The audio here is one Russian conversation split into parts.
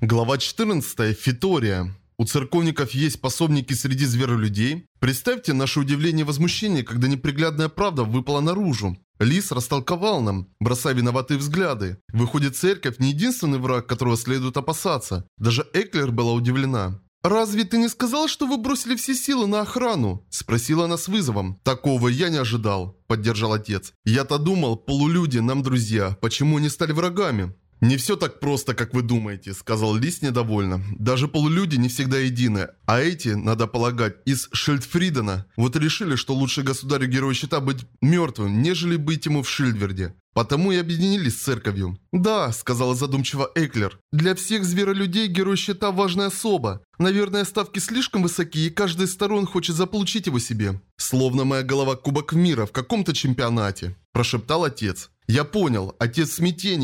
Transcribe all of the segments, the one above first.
Глава 14. Фитория. У церковников есть пособники среди зверолюдей? Представьте наше удивление и возмущение, когда неприглядная правда выпала наружу. Лис растолковал нам, бросая виноватые взгляды. Выходит, церковь не единственный враг, которого следует опасаться. Даже Эклер была удивлена. «Разве ты не сказал, что вы бросили все силы на охрану?» Спросила она с вызовом. «Такого я не ожидал», – поддержал отец. «Я-то думал, полулюди нам друзья. Почему они стали врагами?» «Не все так просто, как вы думаете», — сказал Лис недовольно. «Даже полулюди не всегда едины, а эти, надо полагать, из Шильдфридена. Вот решили, что лучше государю-герою щита быть мертвым, нежели быть ему в Шильдверде. Потому и объединились с церковью. «Да», — сказала задумчиво Эклер, — «для всех зверолюдей герой щита важная особа. Наверное, ставки слишком высоки, и каждая из сторон хочет заполучить его себе. Словно моя голова кубок мира в каком-то чемпионате», – прошептал отец. Я понял, отец в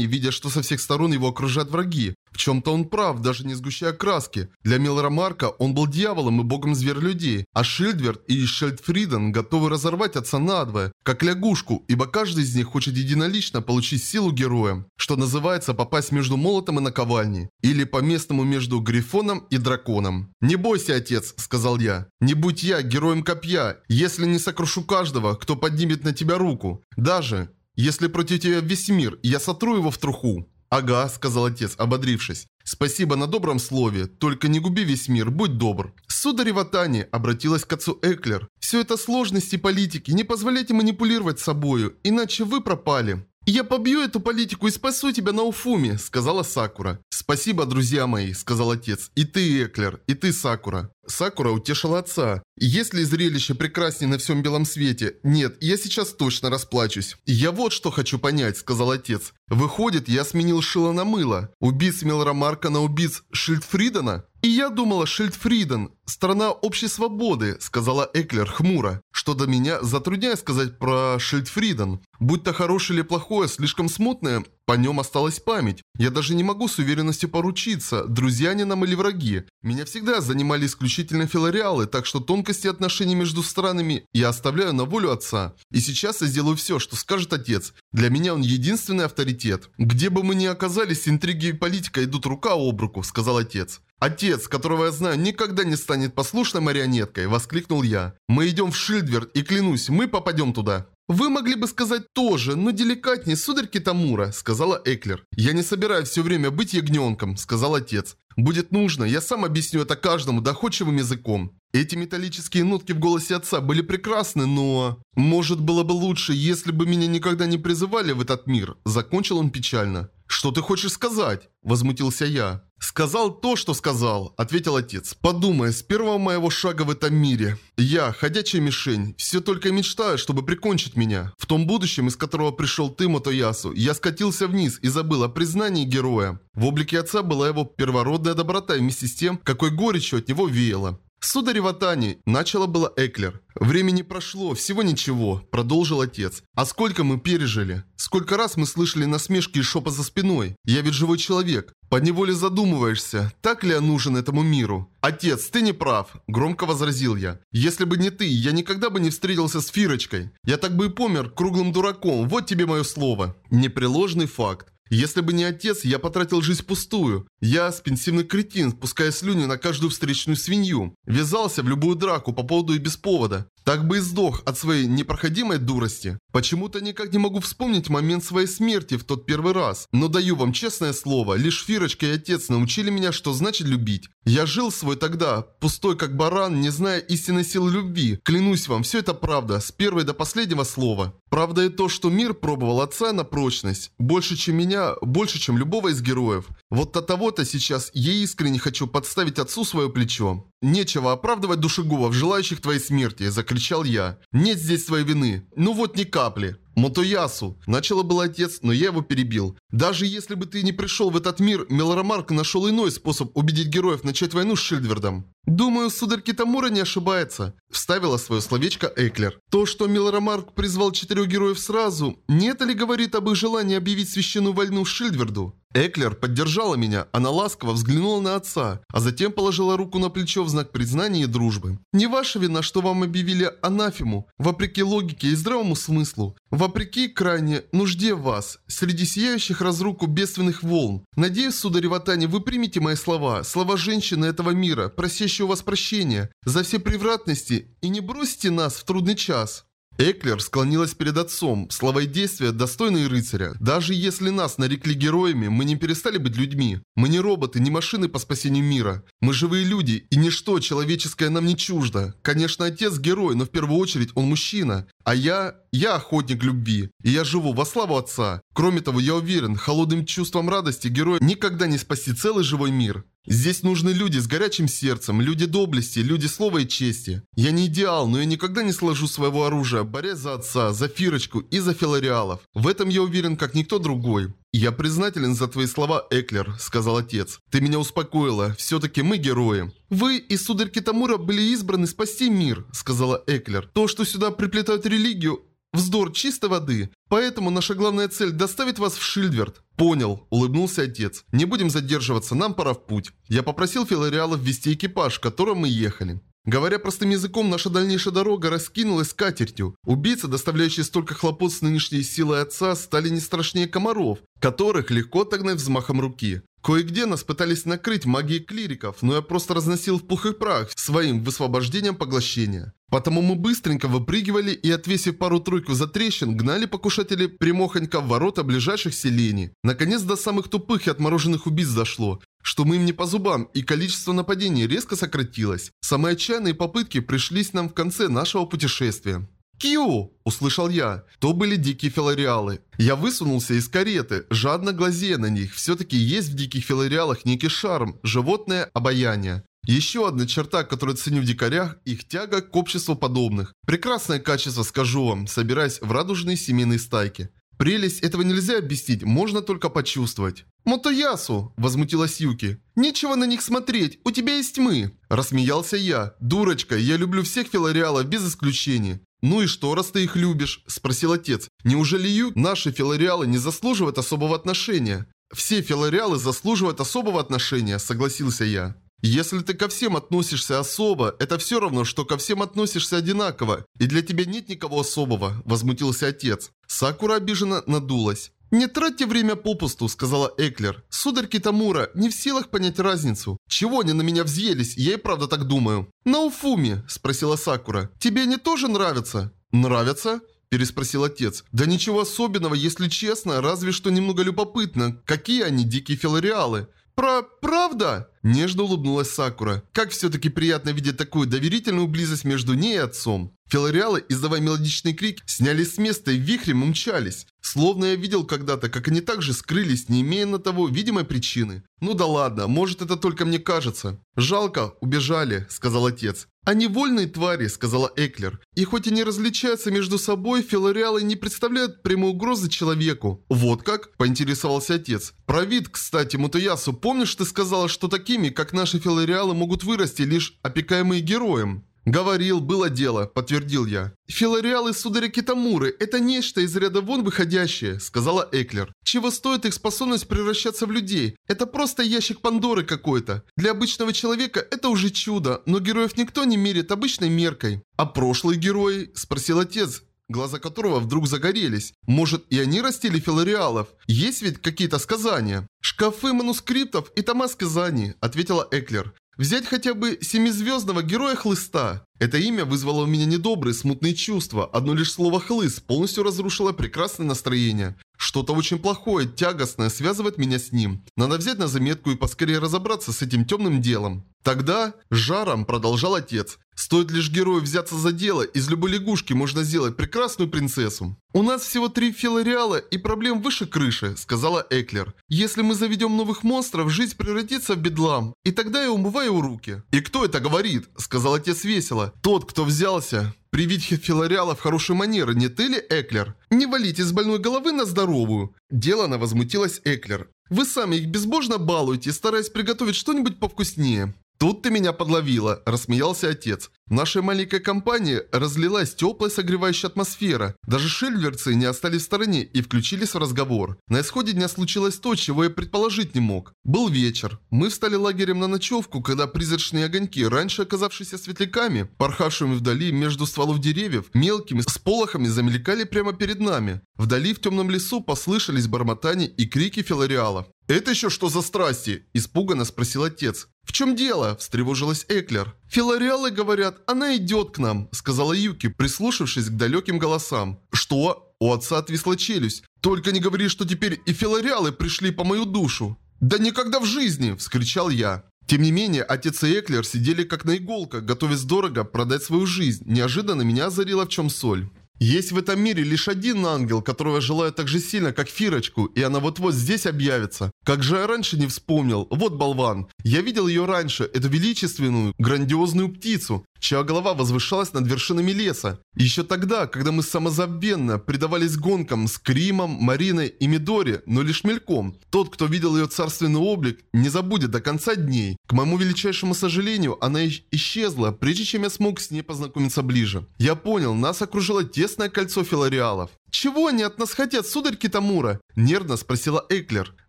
видя, что со всех сторон его окружают враги. В чем-то он прав, даже не сгущая краски. Для Милрамарка он был дьяволом и богом зверь-людей, а Шильдверт и Шельдфриден готовы разорвать отца надвое, как лягушку, ибо каждый из них хочет единолично получить силу героя, что называется попасть между молотом и наковальней, или по-местному между Грифоном и Драконом. «Не бойся, отец», — сказал я, — «не будь я героем копья, если не сокрушу каждого, кто поднимет на тебя руку. Даже если против тебя весь мир, я сотру его в труху». «Ага», — сказал отец, ободрившись. «Спасибо на добром слове, только не губи весь мир, будь добр». «Сударь Ватани», — обратилась к отцу Эклер, — «все это сложности политики, не позволяйте манипулировать собою, иначе вы пропали». «Я побью эту политику и спасу тебя на Уфуме», — сказала Сакура. «Спасибо, друзья мои», — сказал отец. «И ты, Эклер, и ты, Сакура». Сакура утешила отца. «Есть ли зрелище прекраснее на всем белом свете? Нет, я сейчас точно расплачусь». «Я вот что хочу понять», — сказал отец. «Выходит, я сменил шило на мыло. Убийц Мелромарка на убийц Шильдфридена?» «И я думала, Шильдфриден – страна общей свободы», – сказала Эклер хмуро. «Что до меня, затрудняюсь сказать про Шильдфриден. Будь то хорошее или плохое, слишком смутное, по нем осталась память. Я даже не могу с уверенностью поручиться, друзья они нам или враги. Меня всегда занимали исключительно филариалы, так что тонкости отношений между странами я оставляю на волю отца. И сейчас я сделаю все, что скажет отец. Для меня он единственный авторитет. Где бы мы ни оказались, интриги и политика идут рука об руку, сказал отец. «Отец, которого я знаю, никогда не станет послушной марионеткой!» – воскликнул я. «Мы идем в Шильдверд, и клянусь, мы попадем туда!» «Вы могли бы сказать тоже, но деликатнее, сударь Китамура», – сказала Эклер. «Я не собираюсь все время быть ягненком», – сказал отец. «Будет нужно, я сам объясню это каждому доходчивым языком». Эти металлические нотки в голосе отца были прекрасны, но... Может, было бы лучше, если бы меня никогда не призывали в этот мир. Закончил он печально. «Что ты хочешь сказать?» – возмутился я. «Сказал то, что сказал», – ответил отец. «Подумай, с первого моего шага в этом мире. Я, ходячая мишень, все только мечтаю, чтобы прикончить меня. В том будущем, из которого пришел ты, Мотоясу, я скатился вниз и забыл о признании героя. В облике отца была его первородная доброта вместе с тем, какой горечью от него веяло. «Сударь Ватани!» – начало было Эклер. «Времени прошло, всего ничего», – продолжил отец. «А сколько мы пережили? Сколько раз мы слышали насмешки и шепот за спиной? Я ведь живой человек. Поневоле задумываешься, так ли я нужен этому миру?» «Отец, ты не прав», – громко возразил я. «Если бы не ты, я никогда бы не встретился с Фирочкой. Я так бы и помер круглым дураком, вот тебе мое слово». Непреложный факт. Если бы не отец, я потратил жизнь пустую. Я спенсивный кретин, пуская слюни на каждую встречную свинью. Вязался в любую драку по поводу и без повода. Так бы и сдох от своей непроходимой дурости. Почему-то никак не могу вспомнить момент своей смерти в тот первый раз. Но даю вам честное слово, лишь Фирочка и отец научили меня, что значит любить. Я жил свой тогда, пустой как баран, не зная истинной силы любви. Клянусь вам, все это правда, с первой до последнего слова. Правда и то, что мир пробовал отца на прочность. Больше, чем меня, больше, чем любого из героев. Вот от того-то сейчас я искренне хочу подставить отцу свое плечо. «Нечего оправдывать душегубов, желающих твоей смерти», – закричал я. «Нет здесь своей вины. Ну вот ни капли». «Мотоясу!» – начало был отец, но я его перебил. «Даже если бы ты не пришел в этот мир, Мелорамарк нашел иной способ убедить героев начать войну с Шильдвердом». «Думаю, сударь Китамура не ошибается», – вставила свое словечко Эклер. «То, что Мелорамарк призвал четырех героев сразу, не это ли говорит об их желании объявить священную войну Шильдверду?» Эклер поддержала меня, она ласково взглянула на отца, а затем положила руку на плечо в знак признания и дружбы. «Не ваша вина, что вам объявили анафему, вопреки логике и здравому смыслу, вопреки крайне нужде вас, среди сияющих разруку бедственных волн. Надеюсь, сударь Ватани, вы примете мои слова, слова женщины этого мира, просящие у вас прощения за все превратности, и не бросьте нас в трудный час». Эклер склонилась перед отцом, слова и действия достойные рыцаря. Даже если нас нарекли героями, мы не перестали быть людьми. Мы не роботы, не машины по спасению мира. Мы живые люди, и ничто человеческое нам не чуждо. Конечно, отец герой, но в первую очередь он мужчина. А я... я охотник любви. И я живу во славу отца. Кроме того, я уверен, холодным чувством радости героя никогда не спасти целый живой мир. Здесь нужны люди с горячим сердцем, люди доблести, люди слова и чести. Я не идеал, но я никогда не сложу своего оружия, борясь за отца, за Фирочку и за Филариалов. В этом я уверен, как никто другой. «Я признателен за твои слова, Эклер», — сказал отец. «Ты меня успокоила. Все-таки мы герои». «Вы и сударь Китамура были избраны спасти мир», — сказала Эклер. «То, что сюда приплетают религию, Вздор чистой воды. Поэтому наша главная цель – доставить вас в Шильдверд. Понял, улыбнулся отец. Не будем задерживаться, нам пора в путь. Я попросил Филариала ввести экипаж, в котором мы ехали. Говоря простым языком, наша дальнейшая дорога раскинулась скатертью. Убийцы, доставляющие столько хлопот с нынешней силой отца, стали не страшнее комаров, которых легко отогнать взмахом руки. Кое-где нас пытались накрыть магией клириков, но я просто разносил в пух и прах своим высвобождением поглощения. Потому мы быстренько выпрыгивали и, отвесив пару-тройку за трещин, гнали покушателей прямохонько в ворота ближайших селений. Наконец до самых тупых и отмороженных убийц дошло, что мы им не по зубам, и количество нападений резко сократилось. Самые отчаянные попытки пришлись нам в конце нашего путешествия. «Кью!» – услышал я. То были дикие филариалы. Я высунулся из кареты, жадно глазея на них. Все-таки есть в диких филариалах некий шарм, животное обаяние. Еще одна черта, которую ценю в дикарях, их тяга к обществу подобных. Прекрасное качество, скажу вам, собираясь в радужные семейные стайки. Прелесть этого нельзя объяснить, можно только почувствовать. «Мотоясу!» – возмутилась Юки. «Нечего на них смотреть, у тебя есть мы!» Рассмеялся я. «Дурочка, я люблю всех филариалов без исключения. «Ну и что, раз ты их любишь?» – спросил отец. «Неужели Ю, наши филариалы не заслуживают особого отношения?» «Все филариалы заслуживают особого отношения», – согласился я. «Если ты ко всем относишься особо, это все равно, что ко всем относишься одинаково, и для тебя нет никого особого», – возмутился отец. Сакура обиженно надулась. «Не тратьте время попусту», — сказала Эклер. «Сударь Китамура не в силах понять разницу. Чего они на меня взъелись, я и правда так думаю». «Науфуми», — спросила Сакура. «Тебе они тоже нравятся?» «Нравятся?» переспросил отец. «Да ничего особенного, если честно, разве что немного любопытно. Какие они дикие филариалы?» «Про... правда?» Нежно улыбнулась Сакура. Как все-таки приятно видеть такую доверительную близость между ней и отцом. Филариалы, издавая мелодичный крик, снялись с места и вихрем умчались. Словно я видел когда-то, как они также скрылись, не имея на того видимой причины. «Ну да ладно, может это только мне кажется». «Жалко, убежали», — сказал отец. «Они вольные твари», — сказала Эклер. «И хоть они различаются между собой, филариалы не представляют прямой угрозы человеку». «Вот как?» — поинтересовался отец. «Про вид, кстати, Мутаясу, помнишь, ты сказала, что такими, как наши филариалы, могут вырасти лишь опекаемые героем?» «Говорил, было дело», – подтвердил я. «Филариалы сударя Китамуры – это нечто из ряда вон выходящее», – сказала Эклер. «Чего стоит их способность превращаться в людей? Это просто ящик Пандоры какой-то. Для обычного человека это уже чудо, но героев никто не мерит обычной меркой». «А прошлые герои?» – спросил отец, глаза которого вдруг загорелись. Может, и они растили филариалов? Есть ведь какие-то сказания? «Шкафы манускриптов и тома сказаний», – ответила Эклер. Взять хотя бы семизвездного героя Хлыста. Это имя вызвало у меня недобрые, смутные чувства. Одно лишь слово «хлыст» полностью разрушило прекрасное настроение. Что-то очень плохое, тягостное связывает меня с ним. Надо взять на заметку и поскорее разобраться с этим темным делом. Тогда жаром продолжал отец. Стоит лишь герою взяться за дело, из любой лягушки можно сделать прекрасную принцессу. «У нас всего три филариала и проблем выше крыши», — сказала Эклер. «Если мы заведем новых монстров, жизнь превратится в бедлам. И тогда я умываю руки». «И кто это говорит?» — сказал отец весело. «Тот, кто взялся привить филариала в хорошие манеры, не ты ли, Эклер? Не валите с больной головы на здоровую». Делано возмутилась Эклер. «Вы сами их безбожно балуете, стараясь приготовить что-нибудь повкуснее». «Тут ты меня подловила», – рассмеялся отец. В нашей маленькой компании разлилась теплая согревающая атмосфера. Даже шельверцы не остались в стороне и включились в разговор. На исходе дня случилось то, чего я предположить не мог. Был вечер. Мы встали лагерем на ночевку, когда призрачные огоньки, раньше оказавшиеся светляками, порхавшими вдали между стволов деревьев, мелкими сполохами замелькали прямо перед нами. Вдали в темном лесу послышались бормотания и крики филариалов. «Это еще что за страсти?» – испуганно спросил отец. «В чем дело?» – встревожилась Эклер. «Филариалы говорят, она идет к нам», – сказала Юки, прислушавшись к далеким голосам. «Что?» – у отца отвисла челюсть. «Только не говори, что теперь и филариалы пришли по мою душу». «Да никогда в жизни!» – вскричал я. Тем не менее, отец и Эклер сидели как на иголках, готовясь дорого продать свою жизнь. Неожиданно меня озарило в чем соль. Есть в этом мире лишь один ангел, которого я желаю так же сильно, как Фирочку, и она вот-вот здесь объявится. Как же я раньше не вспомнил. Вот болван. Я видел ее раньше, эту величественную, грандиозную птицу чья голова возвышалась над вершинами леса. Еще тогда, когда мы самозабвенно предавались гонкам с Кримом, Мариной и Мидори, но лишь мельком. Тот, кто видел ее царственный облик, не забудет до конца дней. К моему величайшему сожалению, она исчезла, прежде чем я смог с ней познакомиться ближе. Я понял, нас окружило тесное кольцо филариалов. «Чего они от нас хотят, сударь Китамура?» – нервно спросила Эклер.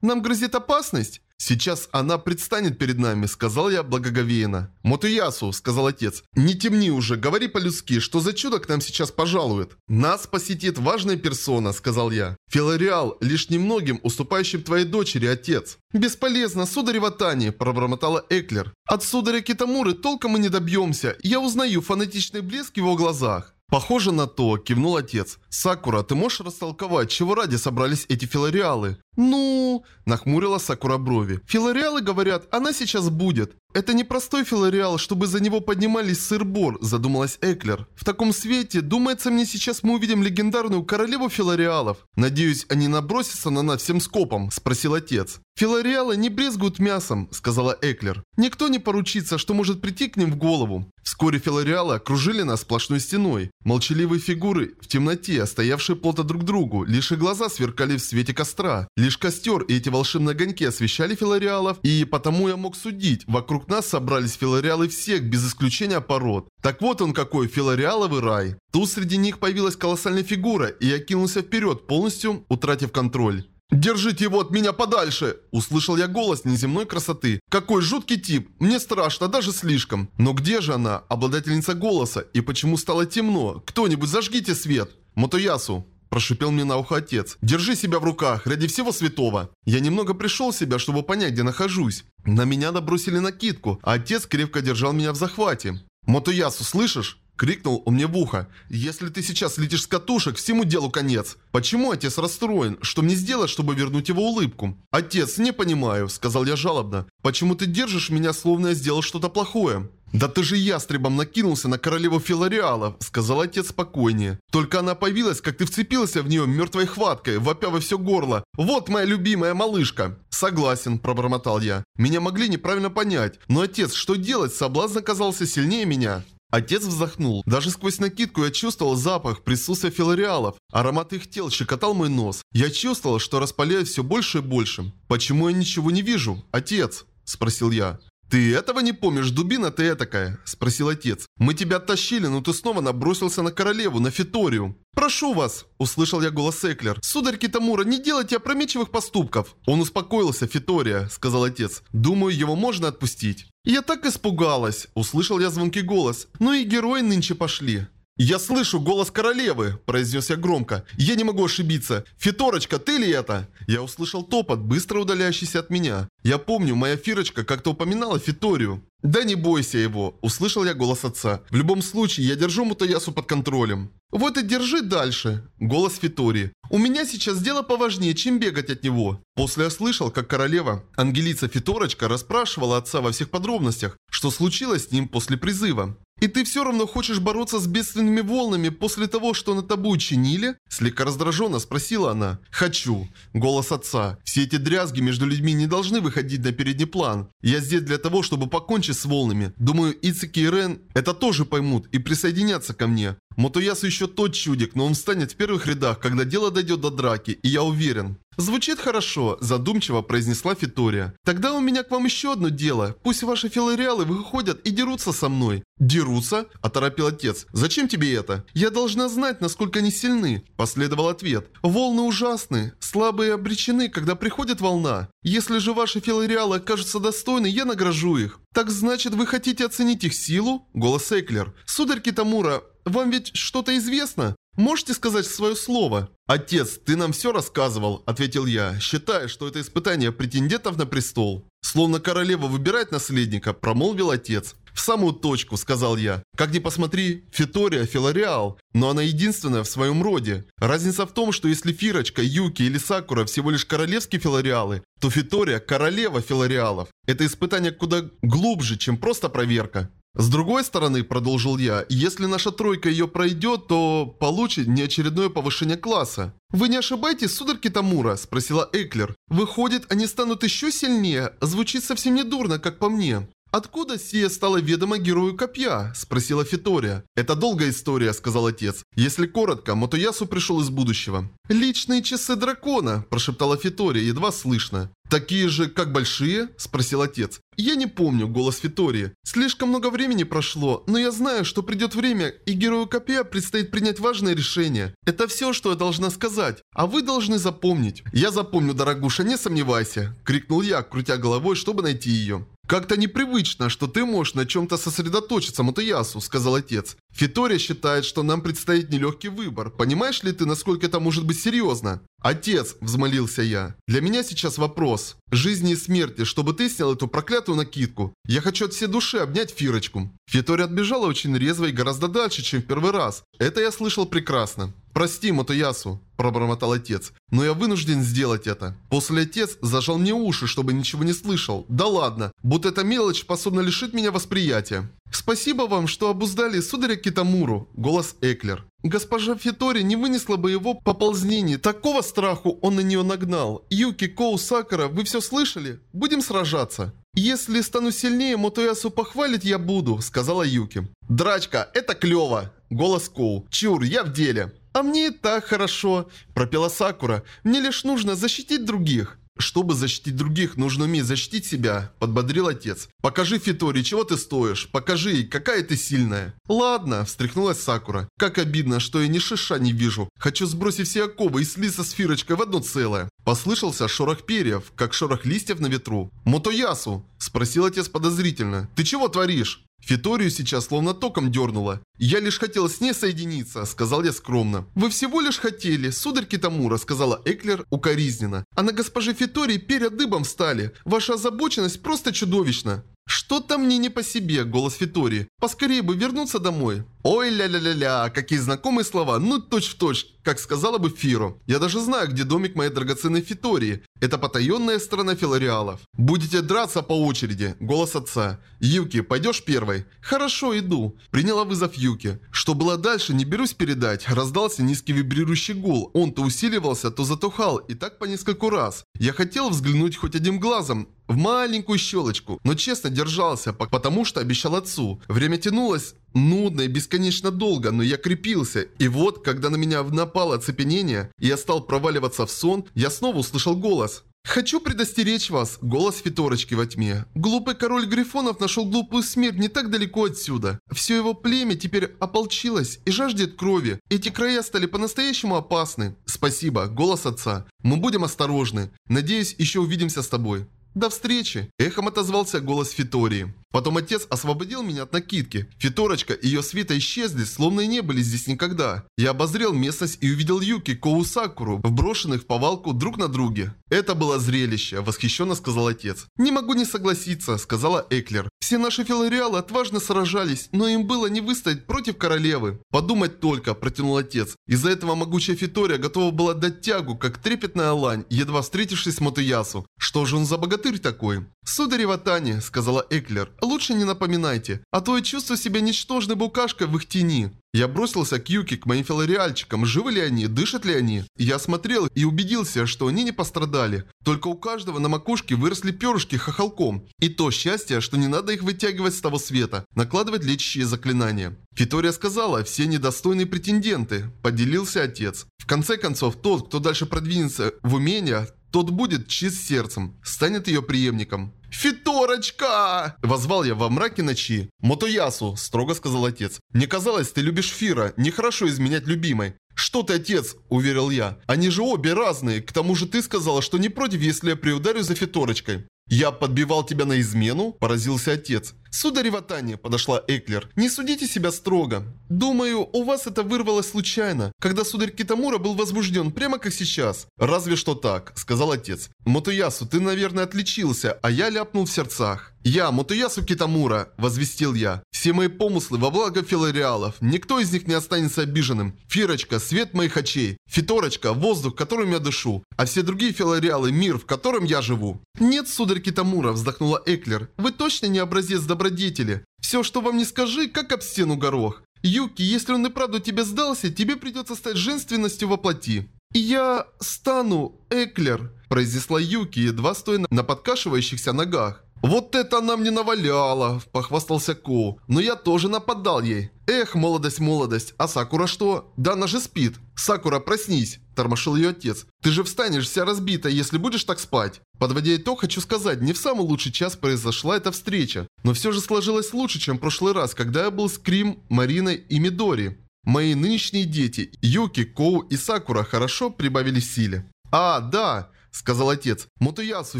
«Нам грозит опасность?» «Сейчас она предстанет перед нами», — сказал я благоговейно. «Мотуясу», — сказал отец, — «не темни уже, говори по-людски, что за чудо к нам сейчас пожалует?» «Нас посетит важная персона», — сказал я. «Филариал, лишь немногим уступающим твоей дочери, отец». «Бесполезно, сударь Ватани», — пробормотала Эклер. «От сударя Китамуры толком мы не добьемся. Я узнаю фанатичный блеск в его глазах». «Похоже на то», – кивнул отец. «Сакура, ты можешь растолковать, чего ради собрались эти филариалы?» «Ну...» – нахмурила Сакура брови. «Филариалы говорят, она сейчас будет. Это не простой филариал, чтобы за него поднимались сыр-бор», – задумалась Эклер. «В таком свете, думается мне, сейчас мы увидим легендарную королеву филариалов. Надеюсь, они набросятся на нас всем скопом?» – спросил отец. «Филариалы не брезгуют мясом», – сказала Эклер. «Никто не поручится, что может прийти к ним в голову». Вскоре филариалы окружили нас сплошной стеной. Молчаливые фигуры в темноте, стоявшие плотно друг к другу, лишь и глаза сверкали в свете костра. Лишь костер и эти волшебные огоньки освещали филариалов, и потому я мог судить, вокруг нас собрались филариалы всех, без исключения пород. Так вот он какой, филариаловый рай. Тут среди них появилась колоссальная фигура, и я кинулся вперед, полностью утратив контроль. «Держите его от меня подальше!» Услышал я голос неземной красоты. «Какой жуткий тип! Мне страшно, даже слишком!» Но где же она, обладательница голоса? И почему стало темно? Кто-нибудь зажгите свет! Мотоясу, прошипел мне на ухо отец. «Держи себя в руках, ради всего святого!» Я немного пришел в себя, чтобы понять, где нахожусь. На меня набросили накидку, а отец крепко держал меня в захвате. «Мотоясу, слышишь?» Крикнул он мне в ухо. «Если ты сейчас летишь с катушек, всему делу конец». «Почему отец расстроен? Что мне сделать, чтобы вернуть его улыбку?» «Отец, не понимаю», — сказал я жалобно. «Почему ты держишь меня, словно я сделал что-то плохое?» «Да ты же ястребом накинулся на королеву Филариалов», — сказал отец спокойнее. «Только она появилась, как ты вцепился в нее мертвой хваткой, вопя во все горло. Вот моя любимая малышка». «Согласен», — пробормотал я. «Меня могли неправильно понять. Но, отец, что делать? Соблазн оказался сильнее меня». Отец вздохнул. Даже сквозь накидку я чувствовал запах присутствия филариалов. Аромат их тел щекотал мой нос. Я чувствовал, что распаляюсь все больше и больше. «Почему я ничего не вижу? Отец?» – спросил я. «Ты этого не помнишь, дубина ты этакая?» – спросил отец. «Мы тебя оттащили, но ты снова набросился на королеву, на Фиторию». «Прошу вас!» – услышал я голос Эклер. «Сударь Китамура, не делайте опрометчивых поступков!» «Он успокоился, Фитория», – сказал отец. «Думаю, его можно отпустить». «Я так испугалась!» – услышал я звонкий голос. «Ну и герои нынче пошли». «Я слышу голос королевы!» – произнес я громко. «Я не могу ошибиться! Фиторочка, ты ли это?» Я услышал топот, быстро удаляющийся от меня. Я помню, моя Фирочка как-то упоминала Фиторию. «Да не бойся его!» – услышал я голос отца. «В любом случае, я держу Мутаясу под контролем». «Вот и держи дальше!» – голос Фитори. «У меня сейчас дело поважнее, чем бегать от него». После я слышал, как королева, Ангелица Фиторочка, расспрашивала отца во всех подробностях, что случилось с ним после призыва. «И ты все равно хочешь бороться с бедственными волнами после того, что на тобой учинили?» Слегка раздраженно спросила она. «Хочу». Голос отца. «Все эти дрязги между людьми не должны выходить на передний план. Я здесь для того, чтобы покончить с волнами. Думаю, Ицики и Рен это тоже поймут и присоединятся ко мне. Мотоясу еще тот чудик, но он встанет в первых рядах, когда дело дойдет до драки, и я уверен. «Звучит хорошо», – задумчиво произнесла Фитория. «Тогда у меня к вам еще одно дело. Пусть ваши филореалы выходят и дерутся со мной». «Дерутся?» – оторопил отец. «Зачем тебе это?» «Я должна знать, насколько они сильны», – последовал ответ. «Волны ужасны. Слабые обречены, когда приходит волна. Если же ваши филореалы окажутся достойны, я награжу их». «Так значит, вы хотите оценить их силу?» – голос Эклер. «Сударь Китамура, вам ведь что-то известно? Можете сказать свое слово?» «Отец, ты нам все рассказывал», — ответил я, считая, что это испытание претендентов на престол. «Словно королева выбирает наследника», — промолвил отец. «В самую точку», — сказал я. «Как ни посмотри, Фитория, Филореал, но она единственная в своем роде. Разница в том, что если Фирочка, Юки или Сакура всего лишь королевские Филореалы, то Фитория – королева Филореалов. Это испытание куда глубже, чем просто проверка. С другой стороны, продолжил я, если наша тройка ее пройдет, то получит неочередное повышение класса. «Вы не ошибаетесь, сударь Китамура?» – спросила Эклер. «Выходит, они станут еще сильнее? Звучит совсем не дурно, как по мне». «Откуда сия стала ведома герою копья?» – спросила Фитория. «Это долгая история», – сказал отец. «Если коротко, Мотоясу пришел из будущего». «Личные часы дракона», – прошептала Фитория, едва слышно. «Такие же, как большие?» – спросил отец. «Я не помню голос Фитории. Слишком много времени прошло, но я знаю, что придет время, и герою копья предстоит принять важное решение. Это все, что я должна сказать, а вы должны запомнить». «Я запомню, дорогуша, не сомневайся!» – крикнул я, крутя головой, чтобы найти ее. «Как-то непривычно, что ты можешь на чем-то сосредоточиться, Мотоясу», – сказал отец. «Фитория считает, что нам предстоит нелегкий выбор. Понимаешь ли ты, насколько это может быть серьезно?» «Отец», – взмолился я, – «для меня сейчас вопрос. Жизни и смерти, чтобы ты снял эту проклятую накидку. Я хочу от всей души обнять Фирочку». Фитория отбежала очень резво и гораздо дальше, чем в первый раз. Это я слышал прекрасно. «Прости, Мотоясу», – пробормотал отец, – «но я вынужден сделать это». После отец зажал мне уши, чтобы ничего не слышал. «Да ладно, будто эта мелочь способна лишить меня восприятия». «Спасибо вам, что обуздали сударя Китамуру», – голос Эклер. Госпожа Фитори не вынесла бы его поползнений. Такого страху он на нее нагнал. Юки, Коу, Сакара, вы все слышали? Будем сражаться. «Если стану сильнее, Мотоясу похвалить я буду», — сказала Юки. «Драчка, это клево!» Голос Коу. «Чур, я в деле!» «А мне и так хорошо», – пропела Сакура. «Мне лишь нужно защитить других». «Чтобы защитить других, нужно уметь защитить себя», – подбодрил отец. «Покажи Фитори, чего ты стоишь. Покажи ей, какая ты сильная». «Ладно», – встряхнулась Сакура. «Как обидно, что я ни шиша не вижу. Хочу сбросить все оковы и слиться с Фирочкой в одно целое». Послышался шорох перьев, как шорох листьев на ветру. «Мотоясу?» – спросил отец подозрительно. «Ты чего творишь?» Фиторию сейчас словно током дернуло. «Я лишь хотел с ней соединиться», — сказал я скромно. «Вы всего лишь хотели, сударь Китамура», — сказала Эклер укоризненно. «А на госпоже Фитории перья дыбом встали. Ваша озабоченность просто чудовищна». «Что-то мне не по себе», — голос Фитории. «Поскорее бы вернуться домой». Ой, ля-ля-ля-ля, какие знакомые слова, ну точь-в-точь, -точь, как сказала бы Фиро. Я даже знаю, где домик моей драгоценной Фитории. Это потаенная сторона филореалов. Будете драться по очереди. Голос отца. Юки, пойдешь первой? Хорошо, иду. Приняла вызов Юки. Что было дальше, не берусь передать. Раздался низкий вибрирующий гул. Он то усиливался, то затухал, и так по нескольку раз. Я хотел взглянуть хоть одним глазом, в маленькую щелочку, но честно держался, потому что обещал отцу. Время тянулось нудно и бесконечно долго, но я крепился. И вот, когда на меня напало оцепенение, и я стал проваливаться в сон, я снова услышал голос. «Хочу предостеречь вас», — голос Фиторочки во тьме. «Глупый король Грифонов нашел глупую смерть не так далеко отсюда. Все его племя теперь ополчилось и жаждет крови. Эти края стали по-настоящему опасны». «Спасибо», — голос отца. «Мы будем осторожны. Надеюсь, еще увидимся с тобой». «До встречи!» – эхом отозвался голос Фитории. Потом отец освободил меня от накидки. Фиторочка и ее свита исчезли, словно и не были здесь никогда. Я обозрел местность и увидел Юки, Коу Сакуру, вброшенных в повалку друг на друге. «Это было зрелище», – восхищенно сказал отец. «Не могу не согласиться», – сказала Эклер. «Все наши филореалы отважно сражались, но им было не выстоять против королевы». «Подумать только», – протянул отец. Из-за этого могучая Фитория готова была дать тягу, как трепетная лань, едва встретившись с Мотоясу. Что же он за богатырь такой? «Сударь Ватани», – сказала Эклер. лучше не напоминайте, а то я чувствую себя ничтожной букашкой в их тени. Я бросился к Юки, к моим филореальчикам, живы ли они, дышат ли они. Я смотрел и убедился, что они не пострадали. Только у каждого на макушке выросли перышки хохолком. И то счастье, что не надо их вытягивать с того света, накладывать лечащие заклинания. Фитория сказала, все недостойные претенденты, поделился отец. В конце концов, тот, кто дальше продвинется в умения, тот будет чист сердцем, станет ее преемником. «Фиторочка!» – возвал я во мраке ночи. «Мотоясу!» – строго сказал отец. «Мне казалось, ты любишь Фира. Нехорошо изменять любимой». «Что ты, отец?» – уверил я. «Они же обе разные. К тому же ты сказала, что не против, если я приударю за Фиторочкой». «Я подбивал тебя на измену?» – поразился отец. «Сударь Ватани», – подошла Эклер, – «не судите себя строго. Думаю, у вас это вырвалось случайно, когда сударь Китамура был возбужден, прямо как сейчас». «Разве что так», – сказал отец. «Мотоясу, ты, наверное, отличился, а я ляпнул в сердцах». «Я, Мотоясу Китамура», – возвестил я. «Все мои помыслы во благо филореалов. Никто из них не останется обиженным. Фирочка – свет моих очей. Фиторочка – воздух, которым я дышу. А все другие филореалы – мир, в котором я живу». «Нет, сударь Китамура», – вздохнула Эклер. «Вы точно не образец добродетели. Все, что вам не скажи, как об стену горох. Юки, если он и правда тебе сдался, тебе придется стать женственностью во плоти». «Я стану, Эклер», – произнесла Юки, едва стоя на подкашивающихся ногах. «Вот это она мне наваляла!» – похвастался Ко. «Но я тоже нападал ей. Эх, молодость, молодость. А Сакура что? Да она же спит. Сакура, проснись!» – тормошил ее отец. «Ты же встанешь вся разбитая, если будешь так спать». Подводя итог, хочу сказать, не в самый лучший час произошла эта встреча. Но все же сложилось лучше, чем в прошлый раз, когда я был с Крим, Мариной и Мидори. Мои нынешние дети, Юки, Коу и Сакура, хорошо прибавили в силе. А, да, сказал отец. Мотуясу,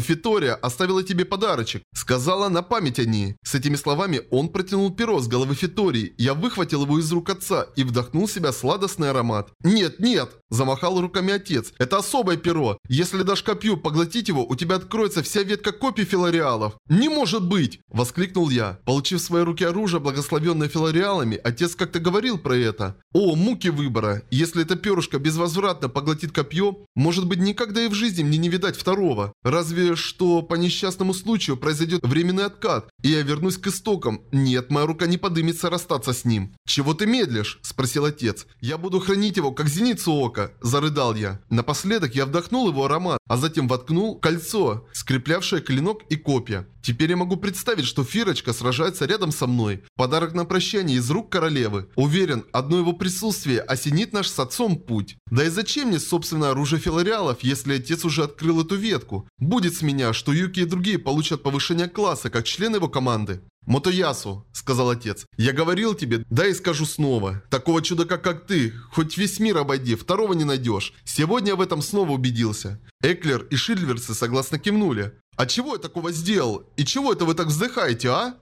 Фитория оставила тебе подарочек. Сказала на память о ней. С этими словами он протянул перо с головы Фитории. Я выхватил его из рук отца и вдохнул в себя сладостный аромат. Нет, нет, замахал руками отец. Это особое перо. Если дашь копью поглотить его, у тебя откроется вся ветка копий филореалов. Не может быть! Воскликнул я. Получив в свои руки оружие, благословенное филореалами, отец как-то говорил про это. О, муки выбора. Если это перышко безвозвратно поглотит копье, может быть никогда и в жизни мне не видать второго. Разве что по несчастному случаю произойдет временный откат, и я вернусь к истокам. Нет, моя рука не подымется расстаться с ним. «Чего ты медлишь?» – спросил отец. «Я буду хранить его, как зеницу ока», – зарыдал я. Напоследок я вдохнул его аромат, а затем воткнул кольцо, скреплявшее клинок и копья. Теперь я могу представить, что Фирочка сражается рядом со мной. Подарок на прощание из рук королевы. Уверен, одно его присутствие осенит наш с отцом путь. Да и зачем мне собственное оружие филореалов, если отец уже открыл эту ветку? Будет с меня, что Юки и другие получат повышение класса, как члены его команды. «Мотоясу», — сказал отец, — «я говорил тебе, да и скажу снова. Такого чудака, как ты, хоть весь мир обойди, второго не найдешь. Сегодня я в этом снова убедился». Эклер и Шильверсы согласно кивнули. «А чего я такого сделал? И чего это вы так вздыхаете, а?»